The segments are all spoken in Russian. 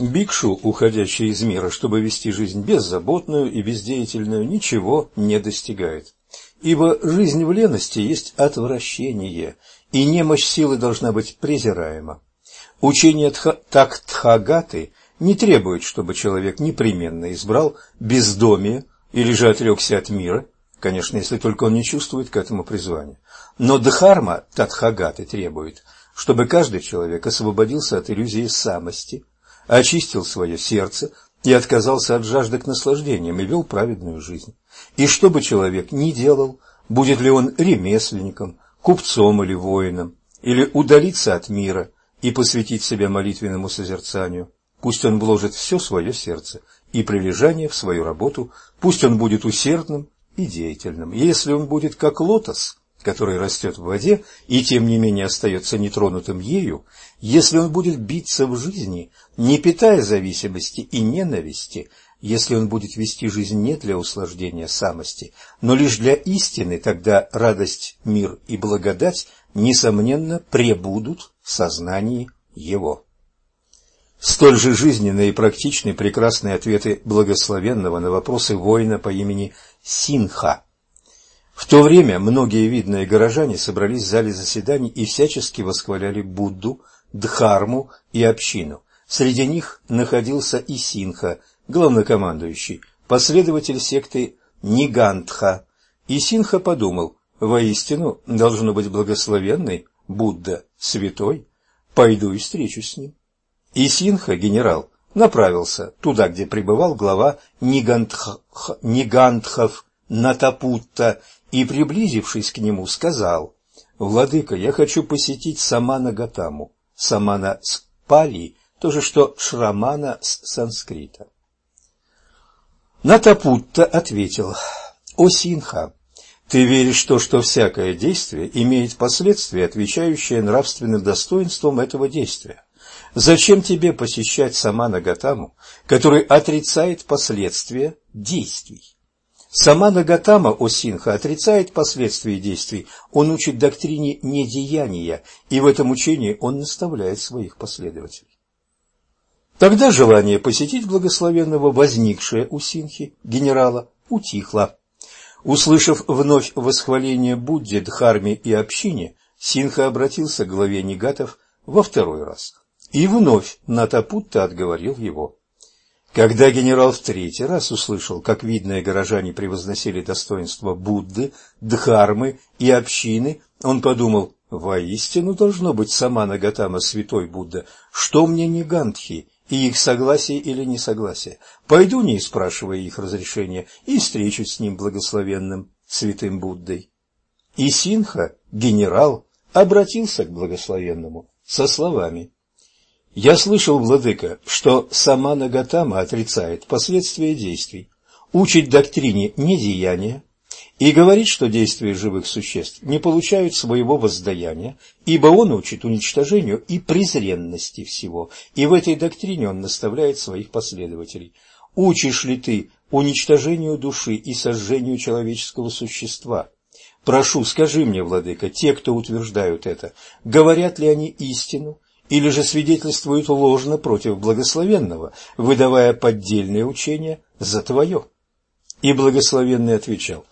Бикшу, уходящий из мира, чтобы вести жизнь беззаботную и бездеятельную, ничего не достигает. Ибо жизнь в лености есть отвращение, и немощь силы должна быть презираема. Учение тха, Тактхагаты не требует, чтобы человек непременно избрал бездомие или же отрекся от мира, конечно, если только он не чувствует к этому призвания. Но Дхарма Татхагаты требует, чтобы каждый человек освободился от иллюзии самости, очистил свое сердце и отказался от жажды к наслаждениям и вел праведную жизнь. И что бы человек ни делал, будет ли он ремесленником, купцом или воином, или удалиться от мира и посвятить себя молитвенному созерцанию, пусть он вложит все свое сердце и прилежание в свою работу, пусть он будет усердным и деятельным. Если он будет как лотос, который растет в воде и тем не менее остается нетронутым ею, если он будет биться в жизни, не питая зависимости и ненависти, если он будет вести жизнь не для услаждения самости, но лишь для истины, тогда радость, мир и благодать, несомненно, пребудут в сознании его. Столь же жизненные и практичные прекрасные ответы благословенного на вопросы воина по имени Синха. В то время многие видные горожане собрались в зале заседаний и всячески восхваляли Будду, Дхарму и общину. Среди них находился и Синха, главнокомандующий, последователь секты Нигантха. И Синха подумал, воистину должно быть благословенный Будда, святой, пойду и встречусь с ним. И Синха, генерал, направился туда, где пребывал глава Нигантх... Нигантхов Натапутта, и, приблизившись к нему, сказал, «Владыка, я хочу посетить Самана Гатаму, Самана с Пали, то же, что Шрамана с санскрита». Натапутта ответил, «О Синха, ты веришь в то, что всякое действие имеет последствия, отвечающие нравственным достоинством этого действия. Зачем тебе посещать Самана Гатаму, который отрицает последствия действий? Сама Нагатама Осинха отрицает последствия действий, он учит доктрине недеяния, и в этом учении он наставляет своих последователей. Тогда желание посетить благословенного, возникшее у Синхи, генерала, утихло. Услышав вновь восхваление Будде, Дхарме и общине, Синха обратился к главе Нигатов во второй раз. И вновь Натапутта отговорил его. Когда генерал в третий раз услышал, как видные горожане превозносили достоинство Будды, Дхармы и общины, он подумал, воистину должно быть сама Нагатама святой Будда, что мне не Гандхи и их согласие или несогласие. Пойду, не спрашивая их разрешения, и встречусь с ним благословенным святым Буддой. И Синха, генерал, обратился к благословенному со словами я слышал, владыка, что сама Нагатама отрицает последствия действий, учит доктрине недеяния и говорит, что действия живых существ не получают своего воздаяния, ибо он учит уничтожению и презренности всего, и в этой доктрине он наставляет своих последователей. Учишь ли ты уничтожению души и сожжению человеческого существа? Прошу, скажи мне, владыка, те, кто утверждают это, говорят ли они истину или же свидетельствуют ложно против благословенного, выдавая поддельные учения за твое. И благословенный отвечал,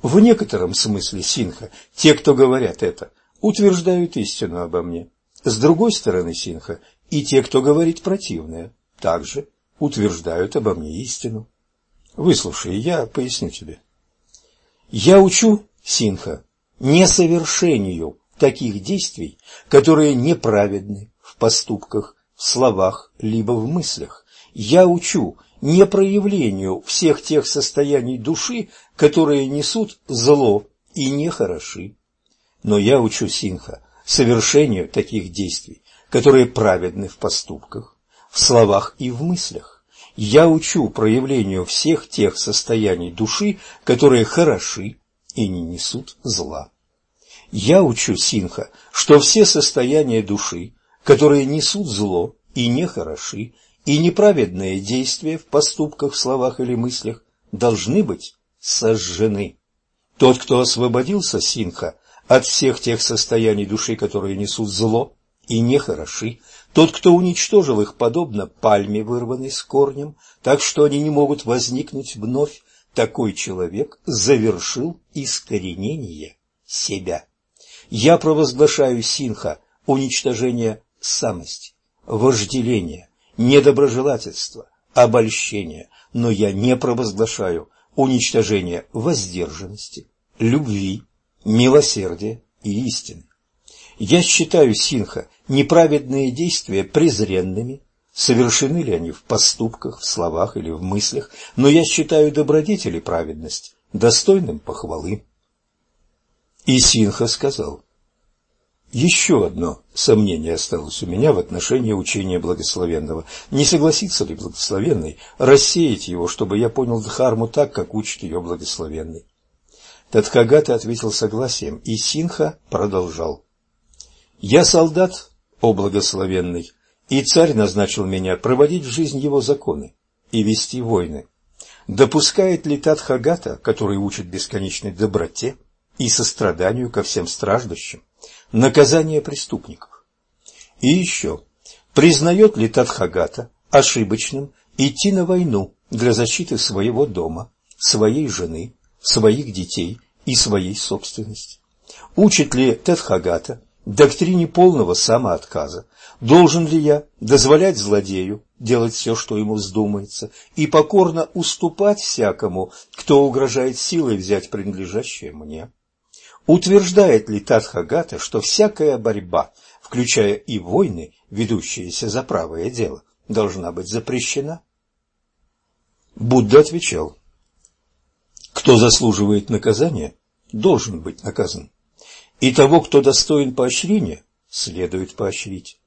в некотором смысле, Синха, те, кто говорят это, утверждают истину обо мне. С другой стороны, Синха, и те, кто говорит противное, также утверждают обо мне истину. Выслушай, я поясню тебе. Я учу, Синха, несовершению таких действий, которые неправедны, в поступках, в словах, либо в мыслях. Я учу не проявлению всех тех состояний души, которые несут зло и нехороши. Но я учу Синха совершению таких действий, которые праведны в поступках, в словах и в мыслях. Я учу проявлению всех тех состояний души, которые хороши и не несут зла. Я учу Синха, что все состояния души, которые несут зло и нехороши, и неправедные действия в поступках, словах или мыслях должны быть сожжены. Тот, кто освободился, Синха, от всех тех состояний души, которые несут зло и нехороши, Тот, кто уничтожил их, подобно пальме, вырванной с корнем, так что они не могут возникнуть вновь, такой человек завершил искоренение себя. Я провозглашаю синха уничтожение самости, вожделения, недоброжелательства, обольщения, но я не провозглашаю уничтожение воздержанности, любви, милосердия и истины. Я считаю синха неправедные действия презренными, совершены ли они в поступках, в словах или в мыслях, но я считаю добродетели праведность достойным похвалы. И Синха сказал, еще одно сомнение осталось у меня в отношении учения благословенного. Не согласится ли благословенный рассеять его, чтобы я понял Дхарму так, как учит ее благословенный? Тадхагата ответил согласием, и Синха продолжал. «Я солдат, о благословенный, и царь назначил меня проводить в жизнь его законы и вести войны. Допускает ли Тадхагата, который учит бесконечной доброте и состраданию ко всем страждущим, наказание преступников. И еще, признает ли Тадхагата ошибочным идти на войну для защиты своего дома, своей жены, своих детей и своей собственности? Учит ли Тадхагата доктрине полного самоотказа? Должен ли я дозволять злодею делать все, что ему вздумается, и покорно уступать всякому, кто угрожает силой взять принадлежащее мне? Утверждает ли Тадхагата, что всякая борьба, включая и войны, ведущиеся за правое дело, должна быть запрещена? Будда отвечал, кто заслуживает наказания, должен быть наказан. И того, кто достоин поощрения, следует поощрить.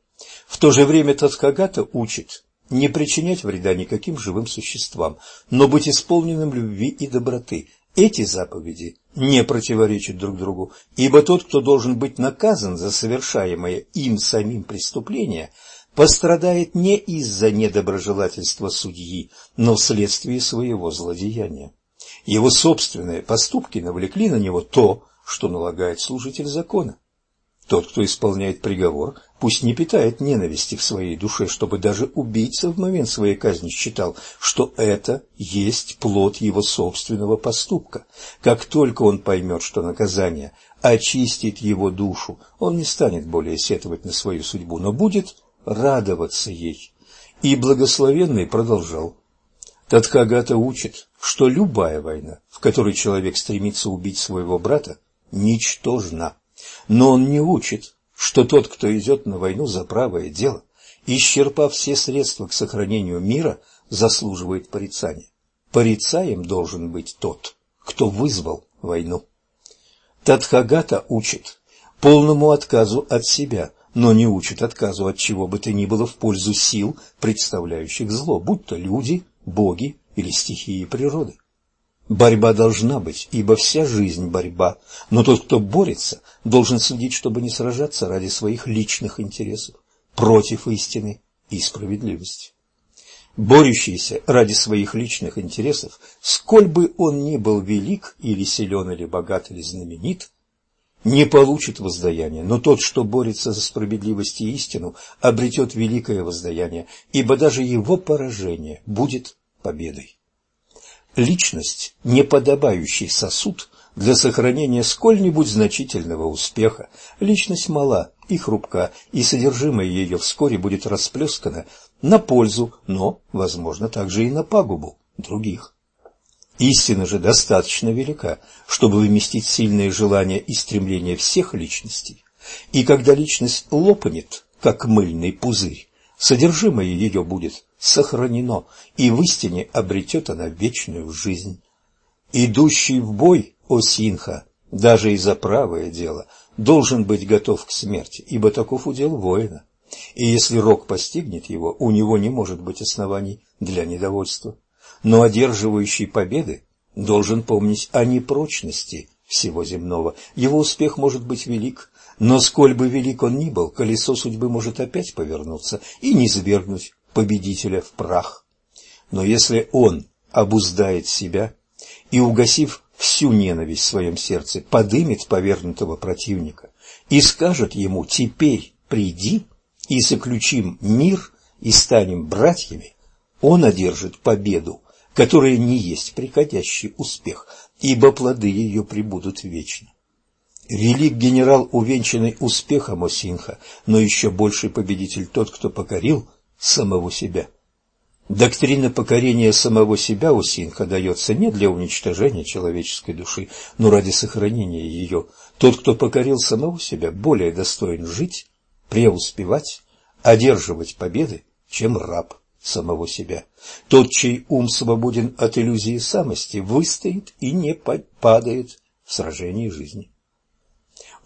В то же время Тадхагата учит не причинять вреда никаким живым существам, но быть исполненным любви и доброты, эти заповеди не противоречат друг другу, ибо тот, кто должен быть наказан за совершаемое им самим преступление, пострадает не из-за недоброжелательства судьи, но вследствие своего злодеяния. Его собственные поступки навлекли на него то, что налагает служитель закона. Тот, кто исполняет приговор, пусть не питает ненависти в своей душе, чтобы даже убийца в момент своей казни считал, что это есть плод его собственного поступка. Как только он поймет, что наказание очистит его душу, он не станет более сетовать на свою судьбу, но будет радоваться ей. И благословенный продолжал. Тадхагата учит, что любая война, в которой человек стремится убить своего брата, ничтожна. Но он не учит, что тот, кто идет на войну за правое дело, исчерпав все средства к сохранению мира, заслуживает порицания. Порицаем должен быть тот, кто вызвал войну. Тадхагата учит полному отказу от себя, но не учит отказу от чего бы то ни было в пользу сил, представляющих зло, будь то люди, боги или стихии природы. Борьба должна быть, ибо вся жизнь – борьба, но тот, кто борется, должен следить, чтобы не сражаться ради своих личных интересов, против истины и справедливости. Борющийся ради своих личных интересов, сколь бы он ни был велик или силен или богат или знаменит, не получит воздаяния, но тот, что борется за справедливость и истину, обретет великое воздаяние, ибо даже его поражение будет победой личность – неподобающий сосуд для сохранения сколь-нибудь значительного успеха. Личность мала и хрупка, и содержимое ее вскоре будет расплескано на пользу, но, возможно, также и на пагубу других. Истина же достаточно велика, чтобы вместить сильные желания и стремления всех личностей. И когда личность лопнет, как мыльный пузырь, содержимое ее будет сохранено, и в истине обретет она вечную жизнь. Идущий в бой, о Синха, даже и за правое дело, должен быть готов к смерти, ибо таков удел воина. И если рок постигнет его, у него не может быть оснований для недовольства. Но одерживающий победы должен помнить о непрочности всего земного. Его успех может быть велик, но сколь бы велик он ни был, колесо судьбы может опять повернуться и низвергнуть победителя в прах. Но если он обуздает себя и, угасив всю ненависть в своем сердце, подымет повергнутого противника и скажет ему «теперь приди», и заключим мир и станем братьями, он одержит победу, которая не есть приходящий успех, ибо плоды ее пребудут вечно. Велик генерал, увенчанный успехом Осинха, но еще больший победитель тот, кто покорил самого себя. Доктрина покорения самого себя у Синха дается не для уничтожения человеческой души, но ради сохранения ее. Тот, кто покорил самого себя, более достоин жить, преуспевать, одерживать победы, чем раб самого себя. Тот, чей ум свободен от иллюзии самости, выстоит и не падает в сражении жизни.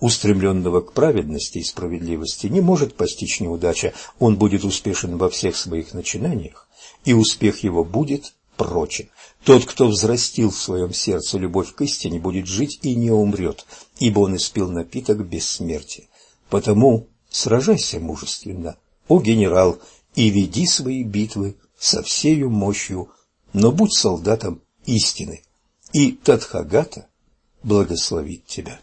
Устремленного к праведности и справедливости не может постичь неудача, он будет успешен во всех своих начинаниях, и успех его будет прочен. Тот, кто взрастил в своем сердце любовь к истине, будет жить и не умрет, ибо он испил напиток бессмертия. Потому сражайся мужественно, о генерал, и веди свои битвы со всею мощью, но будь солдатом истины, и Тадхагата благословит тебя.